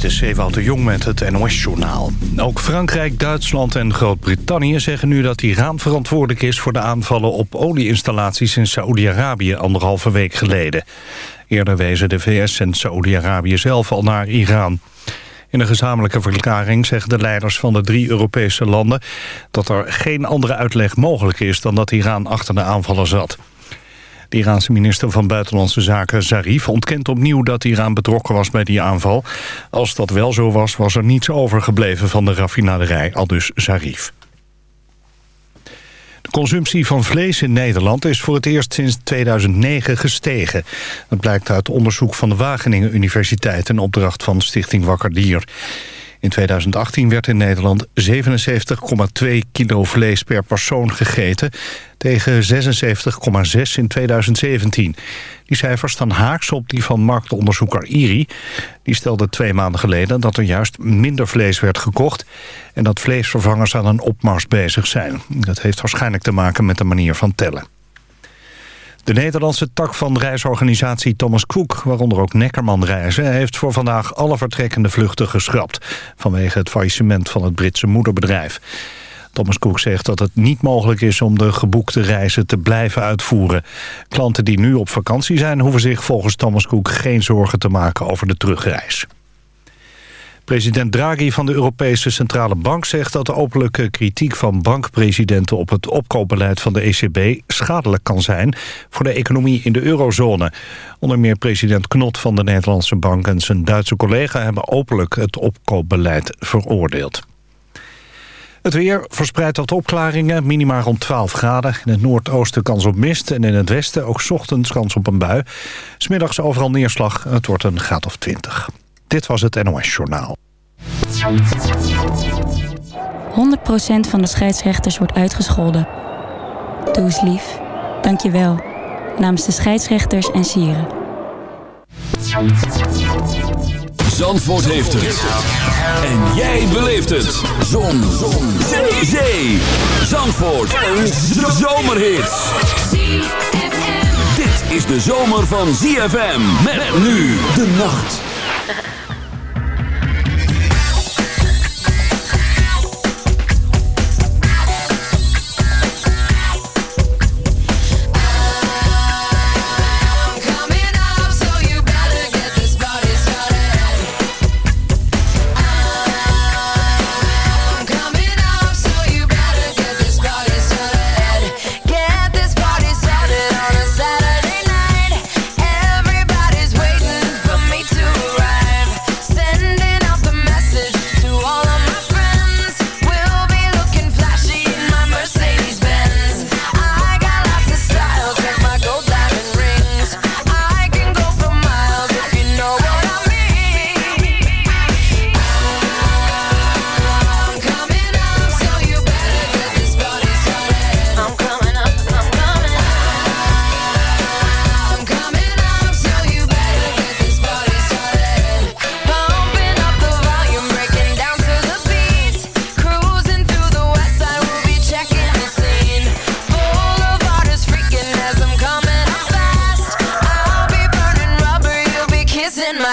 Dit is Ewout de Jong met het NOS-journaal. Ook Frankrijk, Duitsland en Groot-Brittannië zeggen nu dat Iran verantwoordelijk is... voor de aanvallen op olieinstallaties in Saoedi-Arabië anderhalve week geleden. Eerder wezen de VS en Saoedi-Arabië zelf al naar Iran. In een gezamenlijke verklaring zeggen de leiders van de drie Europese landen... dat er geen andere uitleg mogelijk is dan dat Iran achter de aanvallen zat. De Iraanse minister van Buitenlandse Zaken Zarif ontkent opnieuw dat Iran betrokken was bij die aanval. Als dat wel zo was, was er niets overgebleven van de raffinaderij, al dus Zarif. De consumptie van vlees in Nederland is voor het eerst sinds 2009 gestegen. Dat blijkt uit onderzoek van de Wageningen Universiteit... en opdracht van Stichting Wakker Dier. In 2018 werd in Nederland 77,2 kilo vlees per persoon gegeten... tegen 76,6 in 2017. Die cijfers staan haaks op die van marktonderzoeker IRI. Die stelde twee maanden geleden dat er juist minder vlees werd gekocht... en dat vleesvervangers aan een opmars bezig zijn. Dat heeft waarschijnlijk te maken met de manier van tellen. De Nederlandse tak van reisorganisatie Thomas Cook, waaronder ook Neckerman Reizen, heeft voor vandaag alle vertrekkende vluchten geschrapt, vanwege het faillissement van het Britse moederbedrijf. Thomas Cook zegt dat het niet mogelijk is om de geboekte reizen te blijven uitvoeren. Klanten die nu op vakantie zijn hoeven zich volgens Thomas Cook geen zorgen te maken over de terugreis. President Draghi van de Europese Centrale Bank zegt dat de openlijke kritiek van bankpresidenten op het opkoopbeleid van de ECB schadelijk kan zijn voor de economie in de eurozone. Onder meer president Knot van de Nederlandse Bank en zijn Duitse collega hebben openlijk het opkoopbeleid veroordeeld. Het weer verspreidt tot opklaringen, minimaal rond 12 graden. In het noordoosten kans op mist en in het westen ook ochtends kans op een bui. Smiddags overal neerslag, het wordt een graad of 20. Dit was het NOS Journaal. 100% van de scheidsrechters wordt uitgescholden. Doe eens lief. Dank je wel. Namens de scheidsrechters en sieren. Zandvoort heeft het. En jij beleeft het. Zon. Zon. Zee. Zee. Zandvoort. Een zomerhit. Dit is de zomer van ZFM. Met nu de nacht.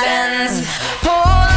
friends. Pour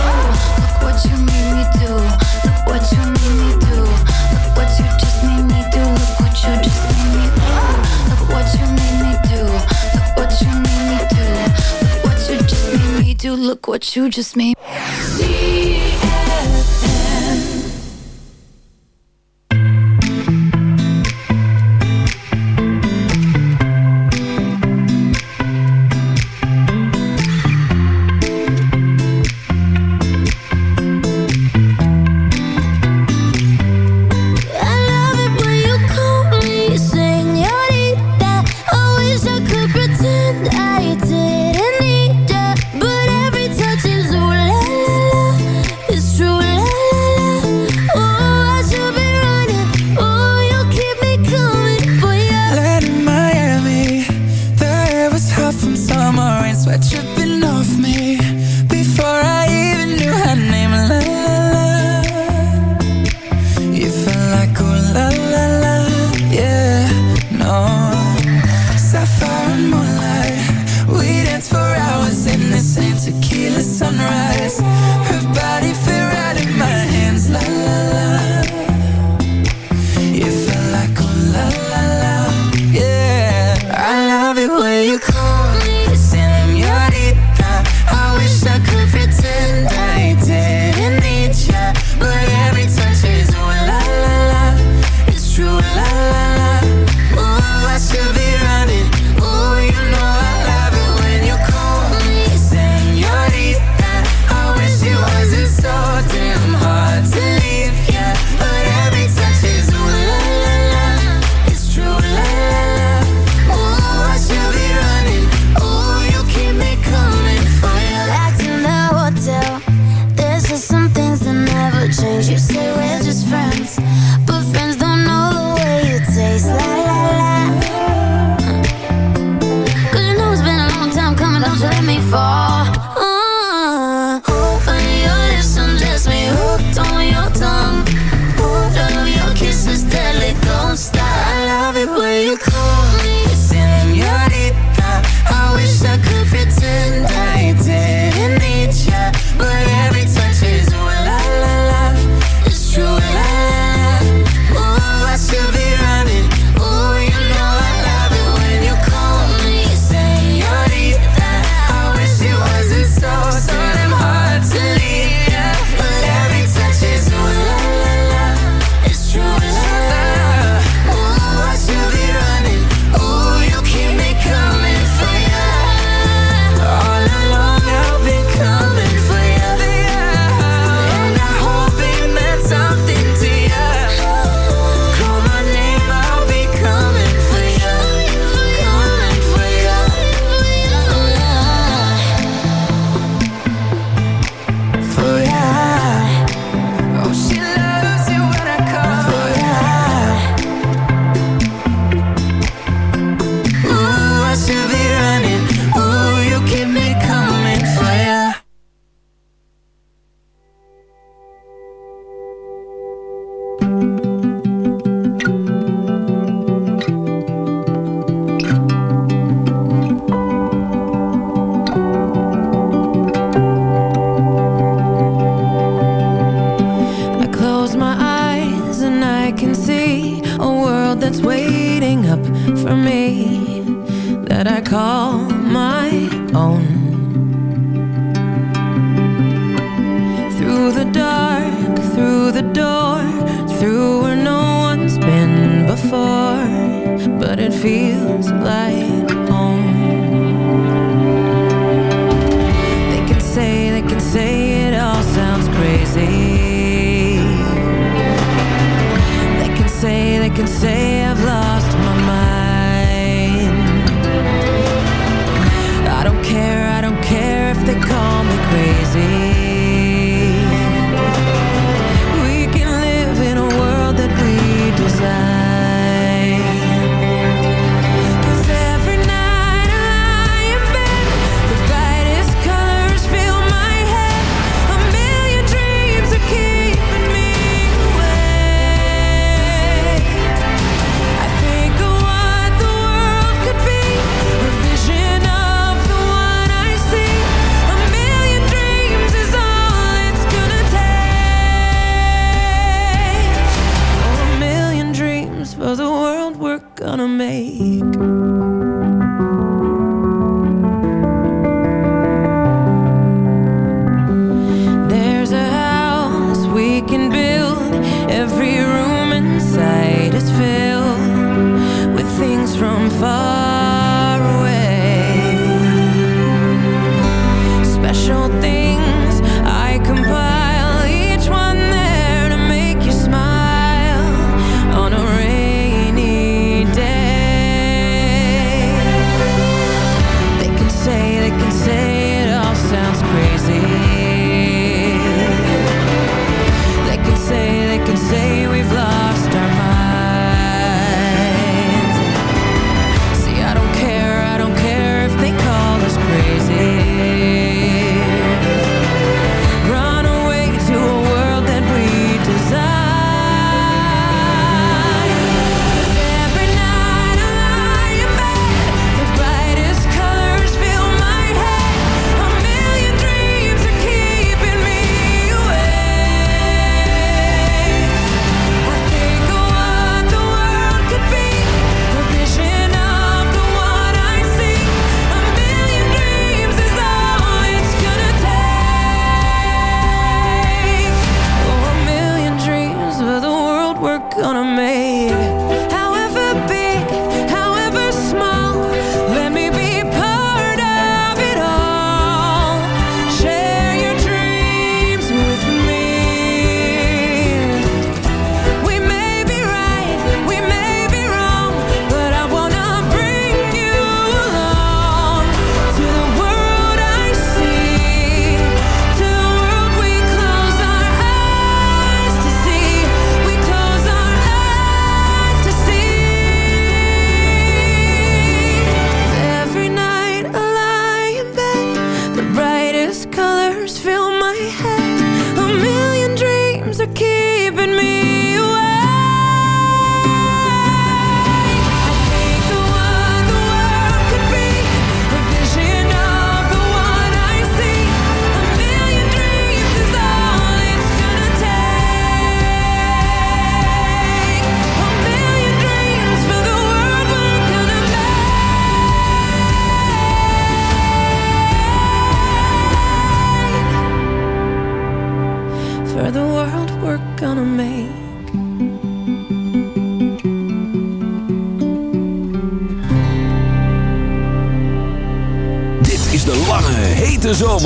what you just made.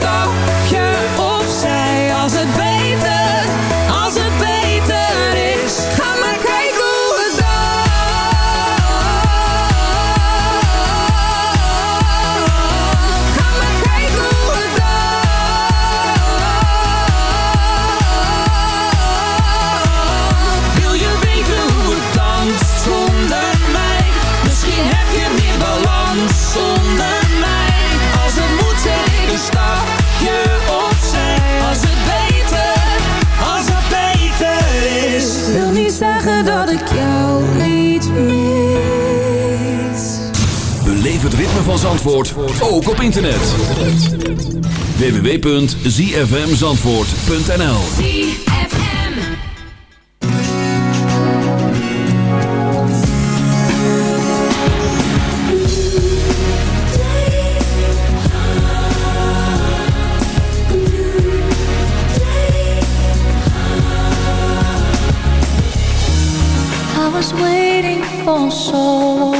zet van Zandvoort, ook op internet. www.zfmzandvoort.nl I was waiting for so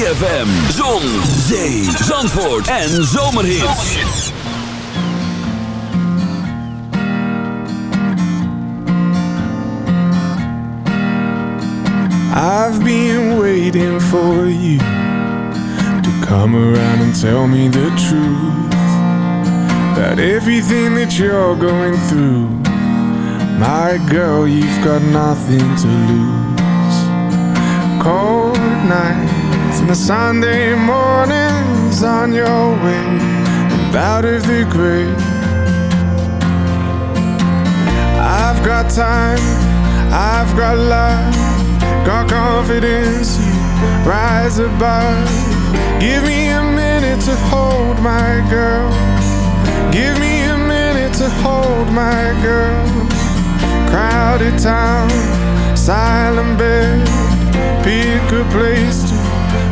ZFM. Zon, zee, zandvoort en. I've been waiting for you to come around and tell me the truth about everything that you're going through. My girl, you've got nothing to lose. Cold nights and the Sunday mornings on your way and out of the grave. I've got time, I've got love, got confidence. Rise above. Give me a minute to hold my girl. Give me a minute to hold my girl. Crowded town, silent bed. Pick a place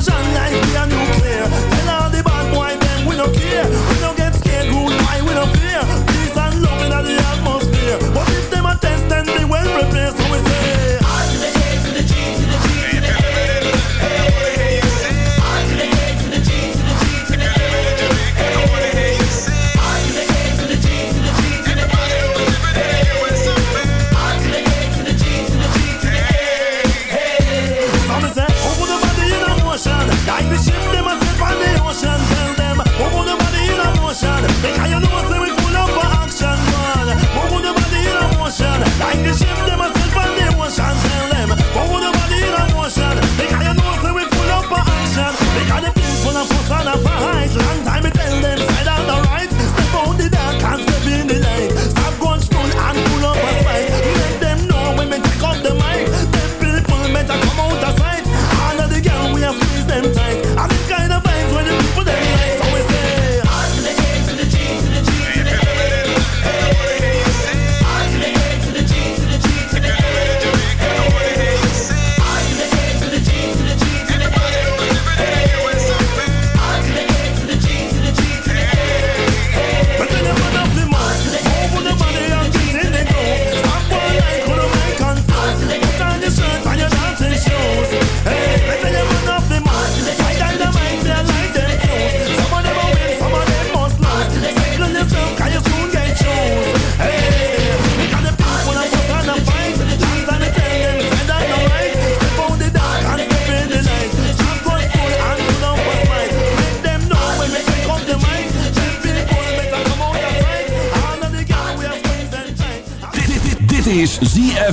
explosion like we nuclear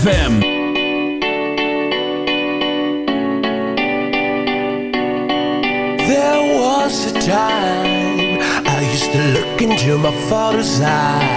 ZFM. There was a time I used to look into my father's eyes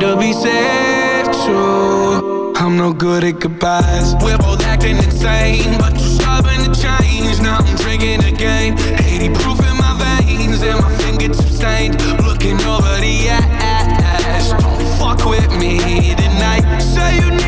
to be safe true I'm no good at goodbyes. We're both acting insane But you're stubborn to change. Now I'm drinking again. 80 proof in my veins And my fingertips stained. Looking over the ash Don't fuck with me tonight. Say you need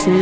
to